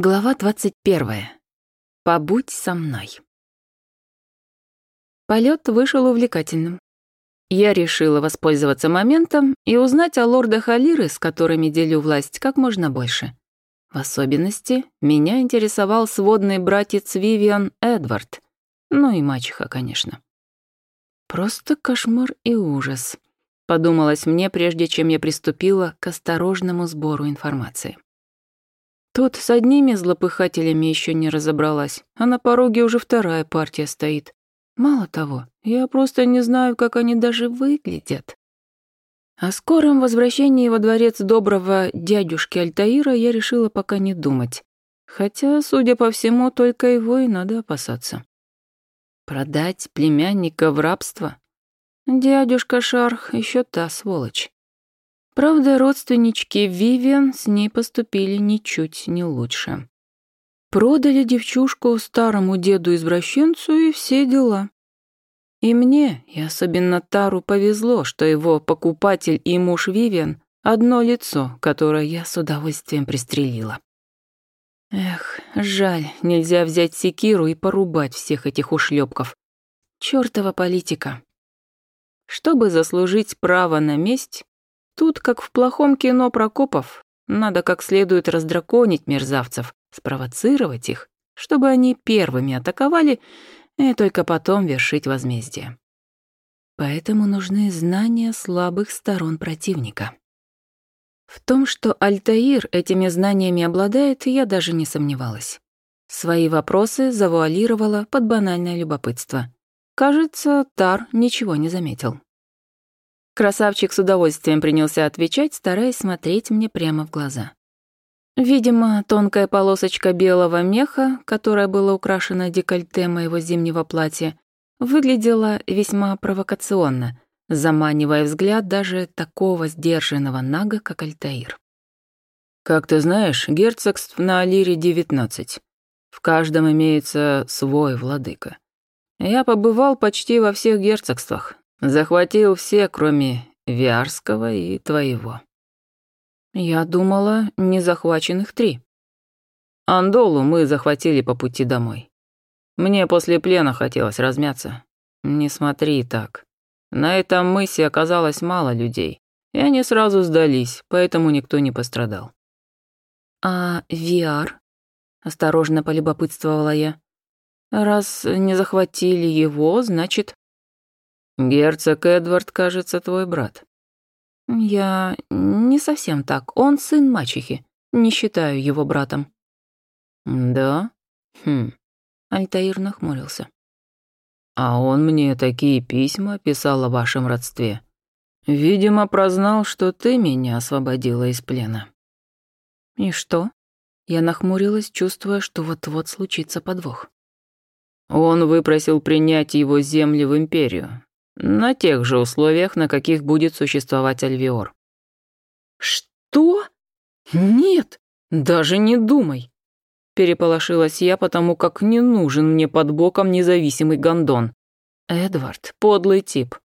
Глава 21. Побудь со мной. Полет вышел увлекательным. Я решила воспользоваться моментом и узнать о лордах Алиры, с которыми делю власть, как можно больше. В особенности меня интересовал сводный братец Вивиан Эдвард, ну и мачеха, конечно. «Просто кошмар и ужас», — подумалось мне, прежде чем я приступила к осторожному сбору информации. Тут с одними злопыхателями еще не разобралась, а на пороге уже вторая партия стоит. Мало того, я просто не знаю, как они даже выглядят. О скором возвращении во дворец доброго дядюшки Альтаира я решила пока не думать. Хотя, судя по всему, только его и надо опасаться. Продать племянника в рабство? Дядюшка Шарх еще та сволочь. Правда, родственнички Вивиан с ней поступили ничуть не лучше. Продали девчушку старому деду-извращенцу и все дела. И мне, и особенно Тару, повезло, что его покупатель и муж Вивиан — одно лицо, которое я с удовольствием пристрелила. Эх, жаль, нельзя взять секиру и порубать всех этих ушлепков. Чёртова политика. Чтобы заслужить право на месть, Тут, как в плохом кино про Копов, надо как следует раздраконить мерзавцев, спровоцировать их, чтобы они первыми атаковали и только потом вершить возмездие. Поэтому нужны знания слабых сторон противника. В том, что Альтаир этими знаниями обладает, я даже не сомневалась. Свои вопросы завуалировала под банальное любопытство. Кажется, Тар ничего не заметил. Красавчик с удовольствием принялся отвечать, стараясь смотреть мне прямо в глаза. Видимо, тонкая полосочка белого меха, которая была украшена декольте моего зимнего платья, выглядела весьма провокационно, заманивая взгляд даже такого сдержанного нага, как Альтаир. «Как ты знаешь, герцогств на Алире девятнадцать. В каждом имеется свой владыка. Я побывал почти во всех герцогствах, Захватил все, кроме Виарского и твоего. Я думала, не захваченных три. Андолу мы захватили по пути домой. Мне после плена хотелось размяться. Не смотри так. На этом мысе оказалось мало людей, и они сразу сдались, поэтому никто не пострадал. «А Виар?» — осторожно полюбопытствовала я. «Раз не захватили его, значит...» «Герцог Эдвард, кажется, твой брат». «Я... не совсем так. Он сын мачехи. Не считаю его братом». «Да? Хм...» Альтаир нахмурился. «А он мне такие письма писал о вашем родстве. Видимо, прознал, что ты меня освободила из плена». «И что?» Я нахмурилась, чувствуя, что вот-вот случится подвох. Он выпросил принять его земли в империю, на тех же условиях, на каких будет существовать Альвиор. «Что? Нет, даже не думай!» Переполошилась я, потому как не нужен мне под боком независимый гондон. Эдвард — подлый тип.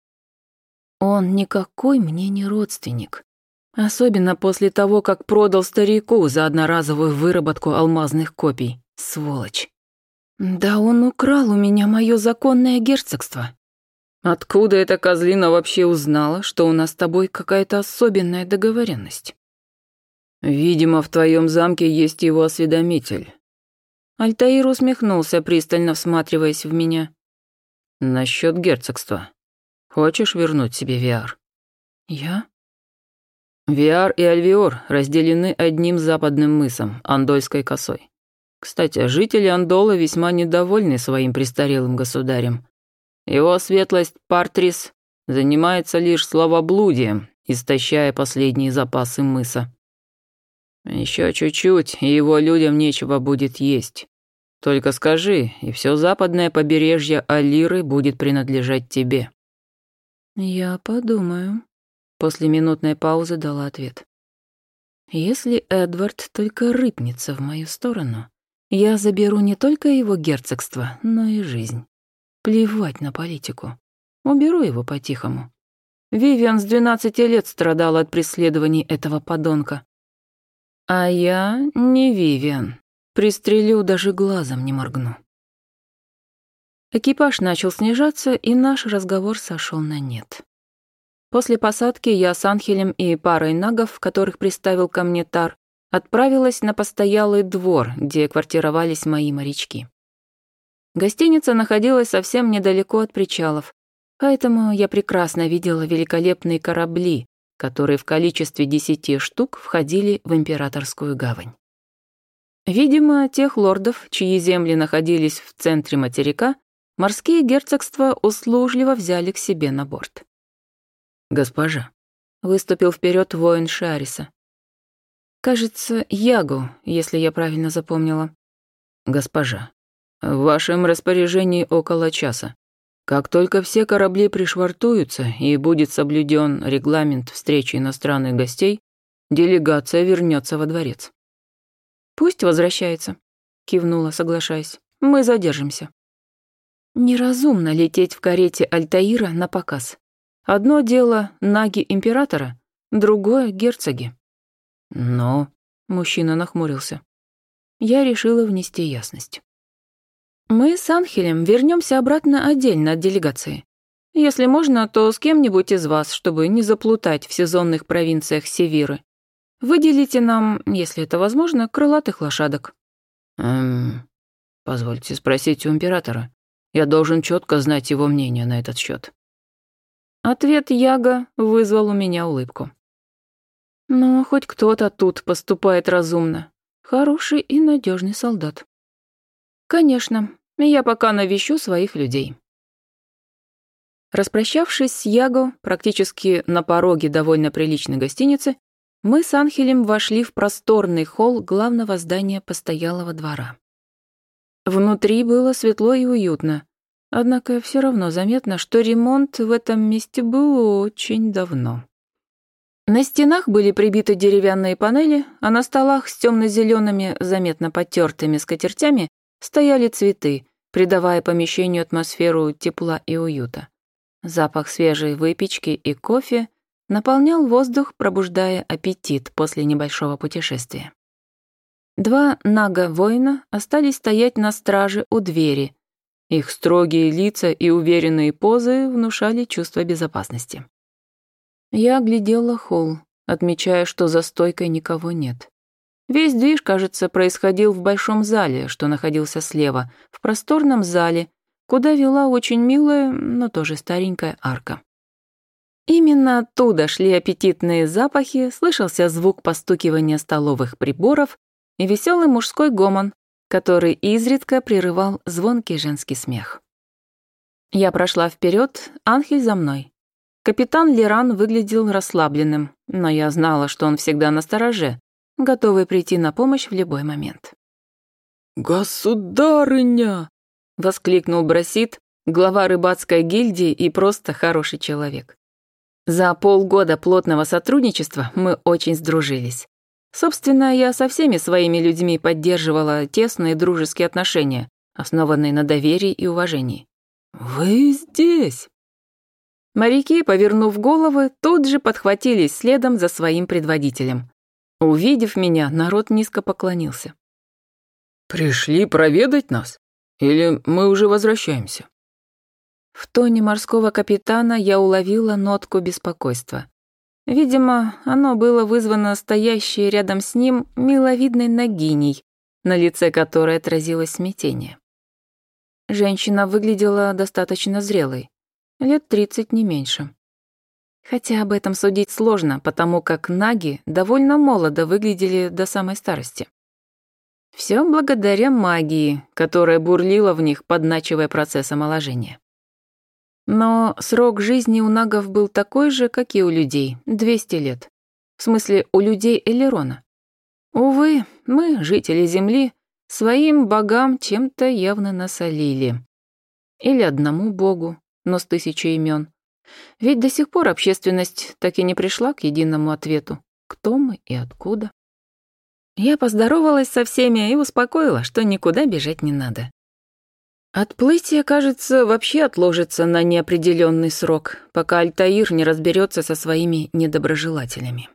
Он никакой мне не родственник. Особенно после того, как продал старику за одноразовую выработку алмазных копий. Сволочь. Да он украл у меня мое законное герцогство. Откуда эта козлина вообще узнала, что у нас с тобой какая-то особенная договоренность? Видимо, в твоем замке есть его осведомитель. Альтаир усмехнулся, пристально всматриваясь в меня. Насчет герцогства. Хочешь вернуть себе Виар? Я? Виар и Альвиор разделены одним западным мысом, Андольской косой. Кстати, жители Андола весьма недовольны своим престарелым государем. Его светлость Партрис занимается лишь словоблудием, истощая последние запасы мыса. Еще чуть-чуть, и его людям нечего будет есть. Только скажи, и все западное побережье Алиры будет принадлежать тебе». «Я подумаю», — после минутной паузы дала ответ. «Если Эдвард только рыпнется в мою сторону, я заберу не только его герцогство, но и жизнь». Плевать на политику. Уберу его по-тихому. Вивиан с 12 лет страдала от преследований этого подонка. А я не Вивиан. Пристрелю, даже глазом не моргну. Экипаж начал снижаться, и наш разговор сошел на нет. После посадки я с Анхелем и парой нагов, которых приставил ко мне Тар, отправилась на постоялый двор, где квартировались мои морячки. Гостиница находилась совсем недалеко от причалов, поэтому я прекрасно видела великолепные корабли, которые в количестве десяти штук входили в императорскую гавань. Видимо, тех лордов, чьи земли находились в центре материка, морские герцогства услужливо взяли к себе на борт. «Госпожа», — выступил вперед воин Шариса. «Кажется, Ягу, если я правильно запомнила». «Госпожа, в вашем распоряжении около часа. Как только все корабли пришвартуются и будет соблюден регламент встречи иностранных гостей, делегация вернется во дворец. Пусть возвращается, кивнула, соглашаясь. Мы задержимся. Неразумно лететь в карете Альтаира на показ. Одно дело наги императора, другое герцоги. Но мужчина нахмурился. Я решила внести ясность. Мы с Анхелем вернемся обратно отдельно от делегации. Если можно, то с кем-нибудь из вас, чтобы не заплутать в сезонных провинциях Севиры. Выделите нам, если это возможно, крылатых лошадок. Эм, позвольте спросить у императора. Я должен четко знать его мнение на этот счет. Ответ Яга вызвал у меня улыбку. Но хоть кто-то тут поступает разумно. Хороший и надежный солдат. Конечно, я пока навещу своих людей». Распрощавшись с Яго, практически на пороге довольно приличной гостиницы, мы с Анхелем вошли в просторный холл главного здания постоялого двора. Внутри было светло и уютно, однако все равно заметно, что ремонт в этом месте был очень давно. На стенах были прибиты деревянные панели, а на столах с темно-зелеными, заметно потертыми скатертями стояли цветы, придавая помещению атмосферу тепла и уюта. Запах свежей выпечки и кофе наполнял воздух, пробуждая аппетит после небольшого путешествия. Два нага-воина остались стоять на страже у двери. Их строгие лица и уверенные позы внушали чувство безопасности. Я оглядела холл, отмечая, что за стойкой никого нет. Весь движ, кажется, происходил в большом зале, что находился слева, в просторном зале, куда вела очень милая, но тоже старенькая арка. Именно оттуда шли аппетитные запахи, слышался звук постукивания столовых приборов и веселый мужской гомон, который изредка прерывал звонкий женский смех. Я прошла вперед, Анхель за мной. Капитан Леран выглядел расслабленным, но я знала, что он всегда на стороже, готовый прийти на помощь в любой момент. «Государыня!» — воскликнул Брасит, глава рыбацкой гильдии и просто хороший человек. За полгода плотного сотрудничества мы очень сдружились. Собственно, я со всеми своими людьми поддерживала тесные дружеские отношения, основанные на доверии и уважении. «Вы здесь!» Моряки, повернув головы, тут же подхватились следом за своим предводителем. Увидев меня, народ низко поклонился. «Пришли проведать нас? Или мы уже возвращаемся?» В тоне морского капитана я уловила нотку беспокойства. Видимо, оно было вызвано стоящей рядом с ним миловидной ногиней, на лице которой отразилось смятение. Женщина выглядела достаточно зрелой, лет тридцать не меньше. Хотя об этом судить сложно, потому как наги довольно молодо выглядели до самой старости. Все благодаря магии, которая бурлила в них, подначивая процесс омоложения. Но срок жизни у нагов был такой же, как и у людей — 200 лет. В смысле, у людей Элерона. Увы, мы, жители Земли, своим богам чем-то явно насолили. Или одному богу, но с тысячей имен. Ведь до сих пор общественность так и не пришла к единому ответу, кто мы и откуда. Я поздоровалась со всеми и успокоила, что никуда бежать не надо. Отплытие, кажется, вообще отложится на неопределенный срок, пока Альтаир не разберется со своими недоброжелателями.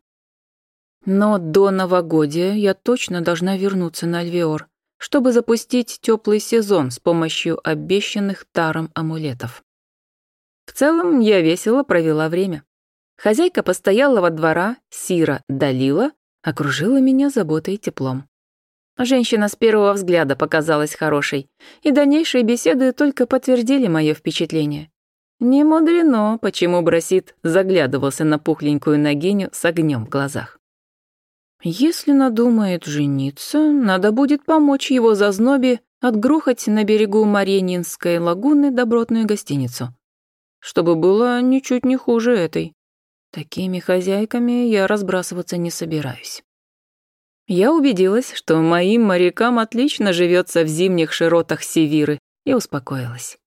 Но до новогодия я точно должна вернуться на Альвеор, чтобы запустить теплый сезон с помощью обещанных Таром амулетов. В целом, я весело провела время. Хозяйка постоялого двора, Сира Далила, окружила меня заботой и теплом. Женщина с первого взгляда показалась хорошей, и дальнейшие беседы только подтвердили мое впечатление. Не мудрено, почему Брасит заглядывался на пухленькую ногиню с огнем в глазах. Если надумает жениться, надо будет помочь его зазнобе отгрохать на берегу Маренинской лагуны добротную гостиницу чтобы было ничуть не хуже этой. Такими хозяйками я разбрасываться не собираюсь. Я убедилась, что моим морякам отлично живется в зимних широтах Севиры, и успокоилась.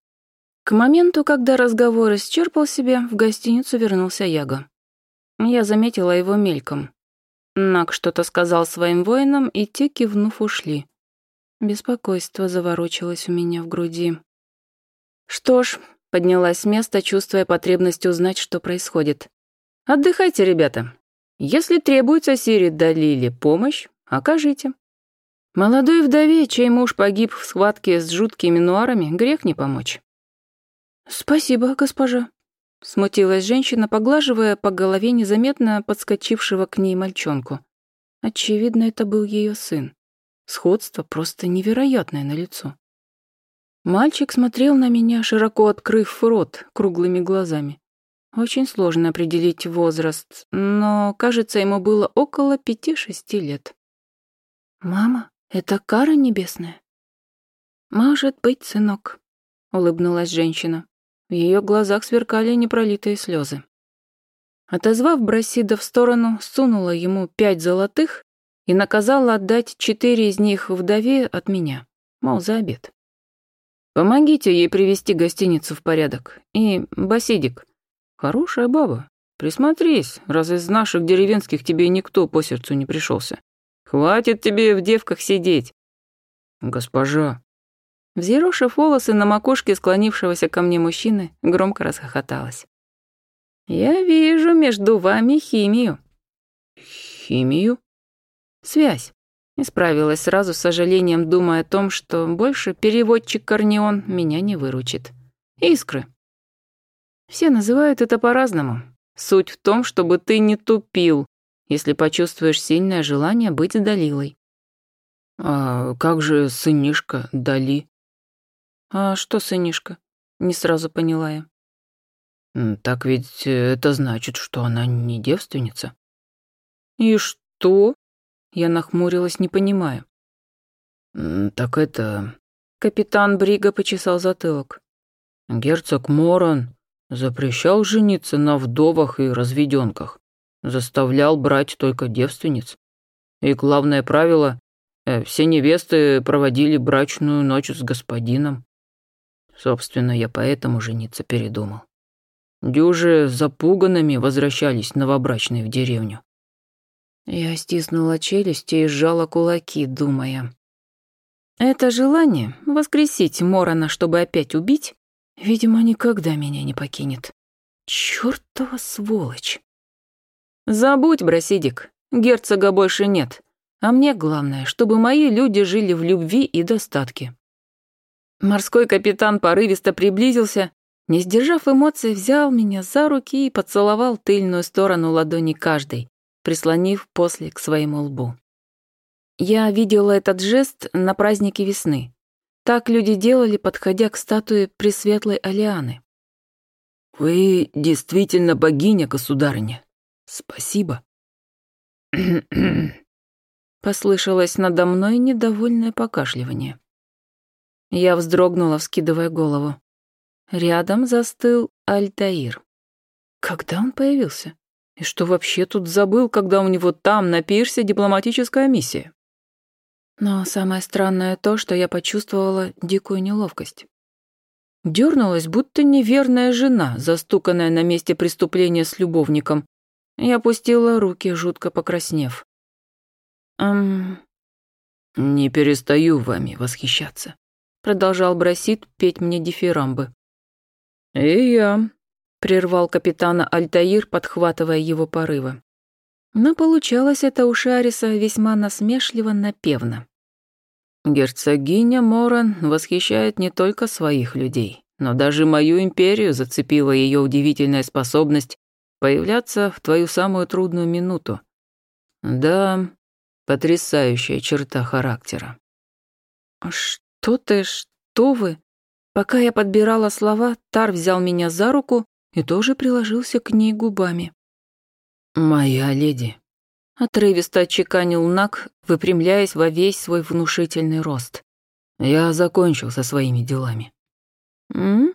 К моменту, когда разговор исчерпал себя, в гостиницу вернулся Яга Я заметила его мельком. Нак что-то сказал своим воинам, и те, кивнув, ушли. Беспокойство заворочилось у меня в груди. Что ж, Поднялась с места, чувствуя потребность узнать, что происходит. «Отдыхайте, ребята. Если требуется Сири Далили, помощь, окажите». Молодой вдове, чей муж погиб в схватке с жуткими нуарами, грех не помочь. «Спасибо, госпожа», — смутилась женщина, поглаживая по голове незаметно подскочившего к ней мальчонку. Очевидно, это был ее сын. Сходство просто невероятное на лицо. Мальчик смотрел на меня, широко открыв рот круглыми глазами. Очень сложно определить возраст, но, кажется, ему было около пяти-шести лет. «Мама, это кара небесная?» «Может быть, сынок», — улыбнулась женщина. В ее глазах сверкали непролитые слезы. Отозвав Брасида в сторону, сунула ему пять золотых и наказала отдать четыре из них вдове от меня, мол, за обед. Помогите ей привести гостиницу в порядок. И Басидик. Хорошая баба. Присмотрись, раз из наших деревенских тебе никто по сердцу не пришелся. Хватит тебе в девках сидеть. Госпожа. Взъерошив волосы на макушке склонившегося ко мне мужчины, громко расхохоталась. «Я вижу между вами химию». «Химию?» «Связь. Исправилась сразу с сожалением, думая о том, что больше переводчик Корнеон меня не выручит. Искры. Все называют это по-разному. Суть в том, чтобы ты не тупил, если почувствуешь сильное желание быть Далилой. «А как же сынишка Дали?» «А что сынишка?» — не сразу поняла я. «Так ведь э, это значит, что она не девственница». «И что?» Я нахмурилась, не понимая. «Так это...» Капитан Брига почесал затылок. «Герцог Моран запрещал жениться на вдовах и разведенках, заставлял брать только девственниц. И главное правило — э, все невесты проводили брачную ночь с господином. Собственно, я поэтому жениться передумал. Дюжи запуганными возвращались новобрачные в деревню. Я стиснула челюсти и сжала кулаки, думая. Это желание воскресить Морона, чтобы опять убить, видимо, никогда меня не покинет. Чёртова сволочь. Забудь, Брасидик, герцога больше нет. А мне главное, чтобы мои люди жили в любви и достатке. Морской капитан порывисто приблизился, не сдержав эмоций, взял меня за руки и поцеловал тыльную сторону ладони каждой прислонив после к своему лбу. Я видела этот жест на празднике весны. Так люди делали, подходя к статуе Пресветлой Алианы. «Вы действительно богиня, государыня. Спасибо». Послышалось надо мной недовольное покашливание. Я вздрогнула, вскидывая голову. Рядом застыл Альтаир. Когда он появился? И что вообще тут забыл, когда у него там, на пирсе, дипломатическая миссия? Но самое странное то, что я почувствовала дикую неловкость. Дернулась, будто неверная жена, застуканная на месте преступления с любовником. Я опустила руки, жутко покраснев. «Эм...» «Не перестаю вами восхищаться», — продолжал Брасит петь мне дифирамбы. «И я», прервал капитана Альтаир, подхватывая его порывы. Но получалось это у Шариса весьма насмешливо-напевно. «Герцогиня Моран восхищает не только своих людей, но даже мою империю зацепила ее удивительная способность появляться в твою самую трудную минуту. Да, потрясающая черта характера». «Что ты, что вы?» Пока я подбирала слова, Тар взял меня за руку и тоже приложился к ней губами. «Моя леди», — отрывисто отчеканил Нак, выпрямляясь во весь свой внушительный рост. «Я закончил со своими делами». «М?»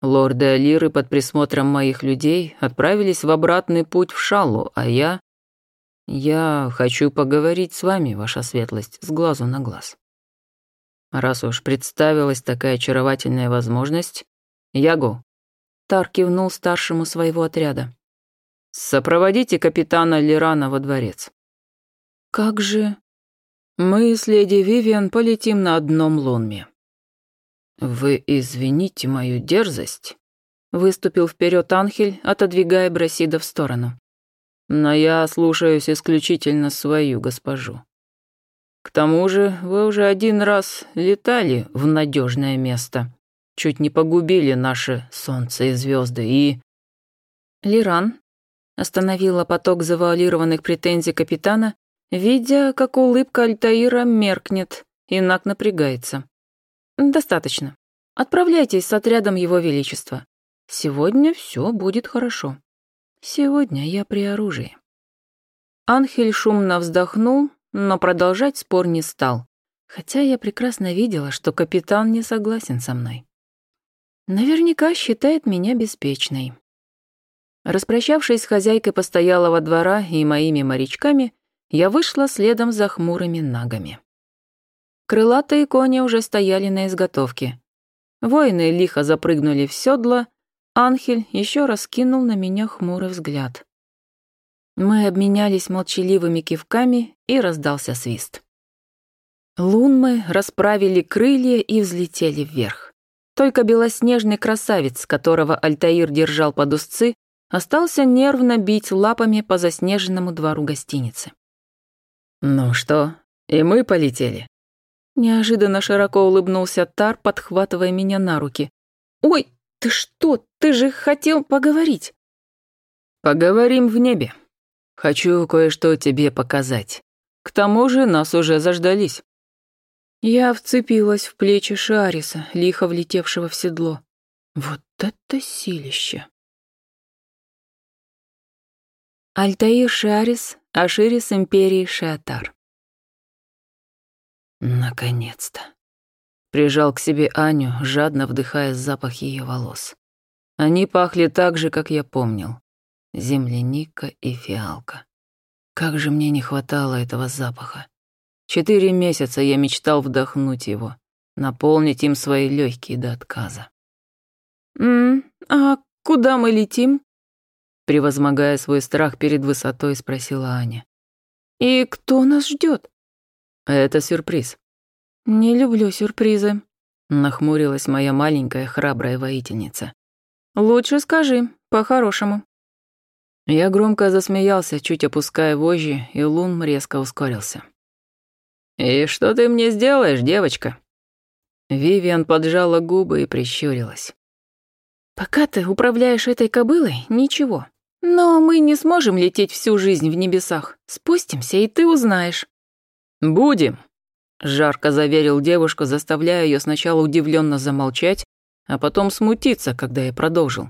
Лорды Алиры под присмотром моих людей отправились в обратный путь в Шалу, а я... Я хочу поговорить с вами, ваша светлость, с глазу на глаз. Раз уж представилась такая очаровательная возможность, Яго, Тар кивнул старшему своего отряда. «Сопроводите капитана Лирана во дворец». «Как же...» «Мы с леди Вивиан полетим на одном лунме». «Вы извините мою дерзость», — выступил вперед Анхель, отодвигая Брасида в сторону. «Но я слушаюсь исключительно свою госпожу. К тому же вы уже один раз летали в надежное место» чуть не погубили наши солнце и звезды, и...» «Лиран», — остановила поток завуалированных претензий капитана, видя, как улыбка Альтаира меркнет, и Нак напрягается. «Достаточно. Отправляйтесь с отрядом Его Величества. Сегодня все будет хорошо. Сегодня я при оружии». Анхель шумно вздохнул, но продолжать спор не стал, хотя я прекрасно видела, что капитан не согласен со мной. Наверняка считает меня беспечной. Распрощавшись с хозяйкой постоялого двора и моими морячками, я вышла следом за хмурыми нагами. Крылатые кони уже стояли на изготовке. Воины лихо запрыгнули в седло, Анхель еще раз кинул на меня хмурый взгляд. Мы обменялись молчаливыми кивками, и раздался свист. Лунмы расправили крылья и взлетели вверх. Только белоснежный красавец, которого Альтаир держал под узцы, остался нервно бить лапами по заснеженному двору гостиницы. «Ну что, и мы полетели?» Неожиданно широко улыбнулся Тар, подхватывая меня на руки. «Ой, ты что? Ты же хотел поговорить!» «Поговорим в небе. Хочу кое-что тебе показать. К тому же нас уже заждались». Я вцепилась в плечи Шариса, лихо влетевшего в седло. Вот это силище! Альтаир Шарис, Аширис Империи Шиатар. Наконец-то. Прижал к себе Аню, жадно вдыхая запах ее волос. Они пахли так же, как я помнил. Земляника и фиалка. Как же мне не хватало этого запаха. Четыре месяца я мечтал вдохнуть его, наполнить им свои легкие до отказа. «М а куда мы летим?» Превозмогая свой страх перед высотой, спросила Аня. «И кто нас ждет? «Это сюрприз». «Не люблю сюрпризы», — нахмурилась моя маленькая храбрая воительница. «Лучше скажи, по-хорошему». Я громко засмеялся, чуть опуская вожжи, и Лун резко ускорился. «И что ты мне сделаешь, девочка?» Вивиан поджала губы и прищурилась. «Пока ты управляешь этой кобылой, ничего. Но мы не сможем лететь всю жизнь в небесах. Спустимся, и ты узнаешь». «Будем», — жарко заверил девушку, заставляя ее сначала удивленно замолчать, а потом смутиться, когда я продолжил.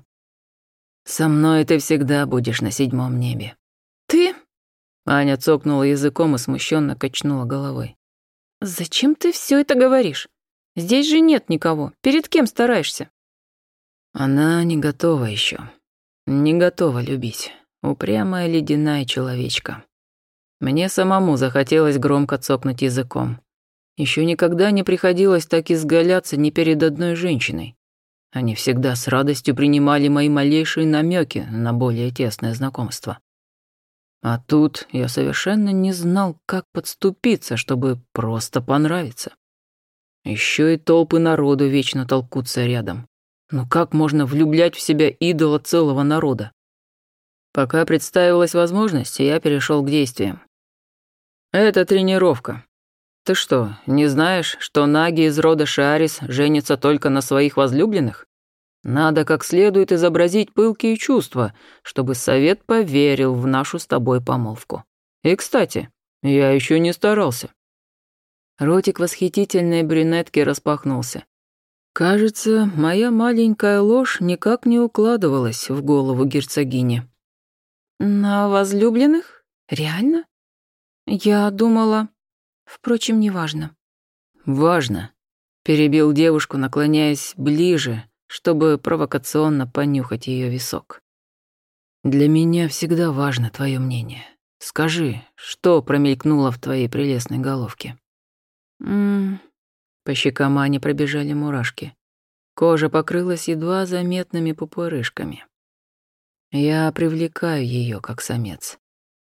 «Со мной ты всегда будешь на седьмом небе». «Ты?» Аня цокнула языком и смущенно качнула головой. «Зачем ты все это говоришь? Здесь же нет никого. Перед кем стараешься?» «Она не готова еще. Не готова любить. Упрямая ледяная человечка. Мне самому захотелось громко цокнуть языком. Еще никогда не приходилось так изгаляться ни перед одной женщиной. Они всегда с радостью принимали мои малейшие намеки на более тесное знакомство. А тут я совершенно не знал, как подступиться, чтобы просто понравиться. Еще и толпы народу вечно толкутся рядом. Но как можно влюблять в себя идола целого народа? Пока представилась возможность, я перешел к действиям. Это тренировка. Ты что, не знаешь, что наги из рода Шарис женятся только на своих возлюбленных? Надо как следует изобразить пылкие чувства, чтобы совет поверил в нашу с тобой помолвку. И, кстати, я еще не старался». Ротик восхитительной брюнетки распахнулся. «Кажется, моя маленькая ложь никак не укладывалась в голову герцогини». «На возлюбленных? Реально?» «Я думала...» «Впрочем, неважно». «Важно», — перебил девушку, наклоняясь ближе, чтобы провокационно понюхать ее висок. «Для меня всегда важно твое мнение. Скажи, что промелькнуло в твоей прелестной головке?» «М-м...» По щекам Ани пробежали мурашки. Кожа покрылась едва заметными пупырышками. Я привлекаю ее как самец.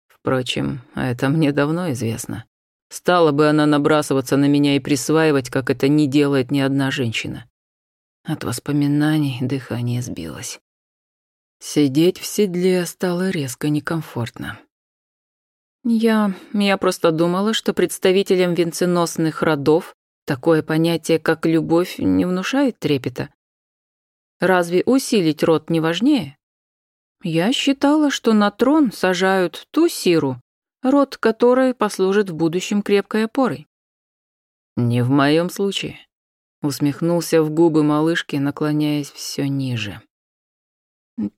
Впрочем, это мне давно известно. Стала бы она набрасываться на меня и присваивать, как это не делает ни одна женщина. От воспоминаний дыхание сбилось. Сидеть в седле стало резко некомфортно. Я... я просто думала, что представителям венценосных родов такое понятие, как любовь, не внушает трепета. Разве усилить род не важнее? Я считала, что на трон сажают ту сиру, род которой послужит в будущем крепкой опорой. Не в моем случае. Усмехнулся в губы малышки, наклоняясь все ниже.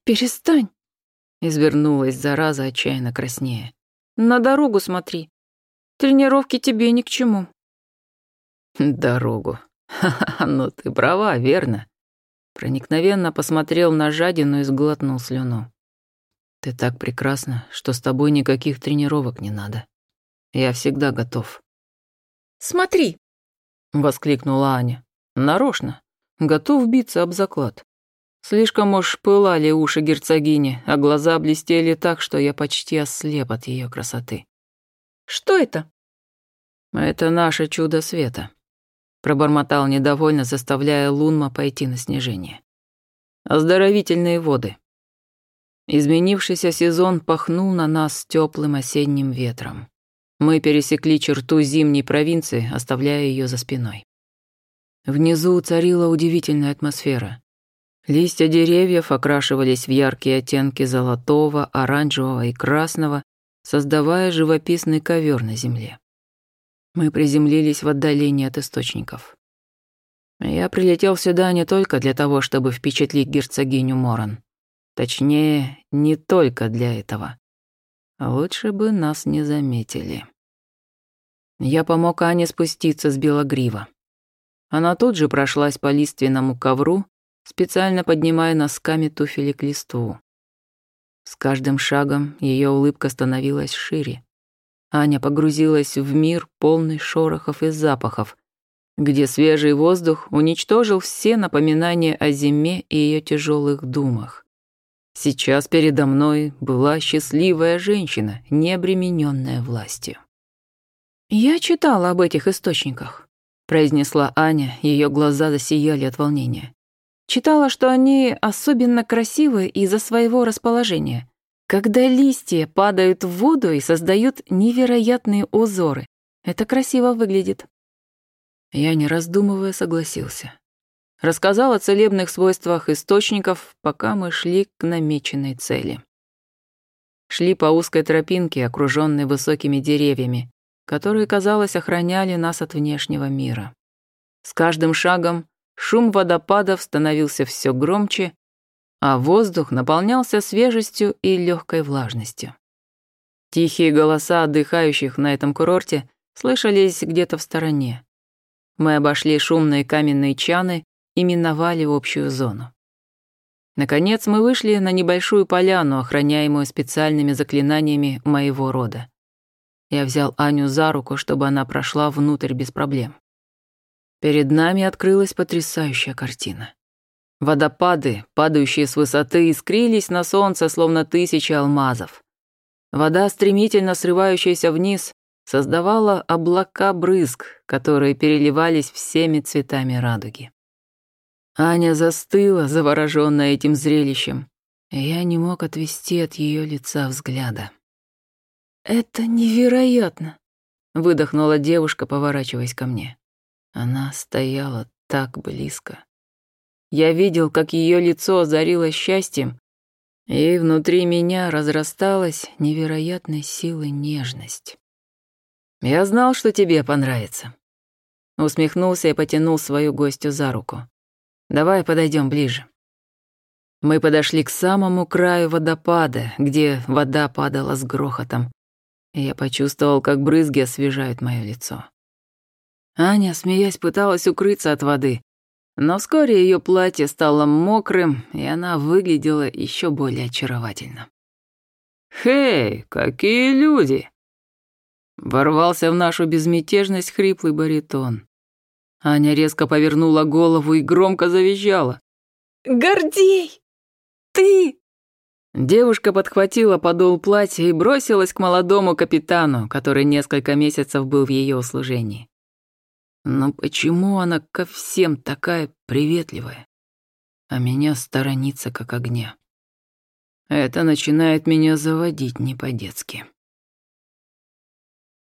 «Перестань!» — извернулась зараза, отчаянно краснее. «На дорогу смотри. Тренировки тебе ни к чему». «Дорогу. Ха-ха, ну ты права, верно?» Проникновенно посмотрел на жадину и сглотнул слюну. «Ты так прекрасна, что с тобой никаких тренировок не надо. Я всегда готов». «Смотри!» — воскликнула Аня. Нарочно. Готов биться об заклад. Слишком уж пылали уши герцогини, а глаза блестели так, что я почти ослеп от ее красоты. «Что это?» «Это наше чудо света», — пробормотал недовольно, заставляя Лунма пойти на снижение. «Оздоровительные воды». Изменившийся сезон пахнул на нас теплым осенним ветром. Мы пересекли черту зимней провинции, оставляя ее за спиной. Внизу царила удивительная атмосфера. Листья деревьев окрашивались в яркие оттенки золотого, оранжевого и красного, создавая живописный ковер на земле. Мы приземлились в отдалении от источников. Я прилетел сюда не только для того, чтобы впечатлить герцогиню Моран. Точнее, не только для этого. Лучше бы нас не заметили. Я помог Ане спуститься с Белогрива. Она тут же прошлась по лиственному ковру, специально поднимая носками туфели к листву. С каждым шагом ее улыбка становилась шире. Аня погрузилась в мир, полный шорохов и запахов, где свежий воздух уничтожил все напоминания о зиме и ее тяжелых думах. Сейчас передо мной была счастливая женщина, не обремененная властью. Я читала об этих источниках произнесла Аня, ее глаза засияли от волнения. Читала, что они особенно красивы из-за своего расположения, когда листья падают в воду и создают невероятные узоры. Это красиво выглядит. Я, не раздумывая, согласился. Рассказал о целебных свойствах источников, пока мы шли к намеченной цели. Шли по узкой тропинке, окруженной высокими деревьями, которые, казалось, охраняли нас от внешнего мира. С каждым шагом шум водопадов становился все громче, а воздух наполнялся свежестью и легкой влажностью. Тихие голоса отдыхающих на этом курорте слышались где-то в стороне. Мы обошли шумные каменные чаны и миновали общую зону. Наконец мы вышли на небольшую поляну, охраняемую специальными заклинаниями моего рода. Я взял Аню за руку, чтобы она прошла внутрь без проблем. Перед нами открылась потрясающая картина. Водопады, падающие с высоты, искрились на солнце, словно тысячи алмазов. Вода, стремительно срывающаяся вниз, создавала облака брызг, которые переливались всеми цветами радуги. Аня застыла, завороженная этим зрелищем. Я не мог отвести от ее лица взгляда. «Это невероятно!» — выдохнула девушка, поворачиваясь ко мне. Она стояла так близко. Я видел, как ее лицо озарилось счастьем, и внутри меня разрасталась невероятной силы нежность. «Я знал, что тебе понравится», — усмехнулся и потянул свою гостью за руку. «Давай подойдем ближе». Мы подошли к самому краю водопада, где вода падала с грохотом, я почувствовал, как брызги освежают мое лицо. Аня, смеясь, пыталась укрыться от воды, но вскоре ее платье стало мокрым, и она выглядела еще более очаровательно. «Хей, какие люди!» Ворвался в нашу безмятежность хриплый баритон. Аня резко повернула голову и громко завизжала. «Гордей! Ты!» Девушка подхватила подол платья и бросилась к молодому капитану, который несколько месяцев был в ее служении. Но «Ну почему она ко всем такая приветливая, а меня сторонится как огня? Это начинает меня заводить не по-детски.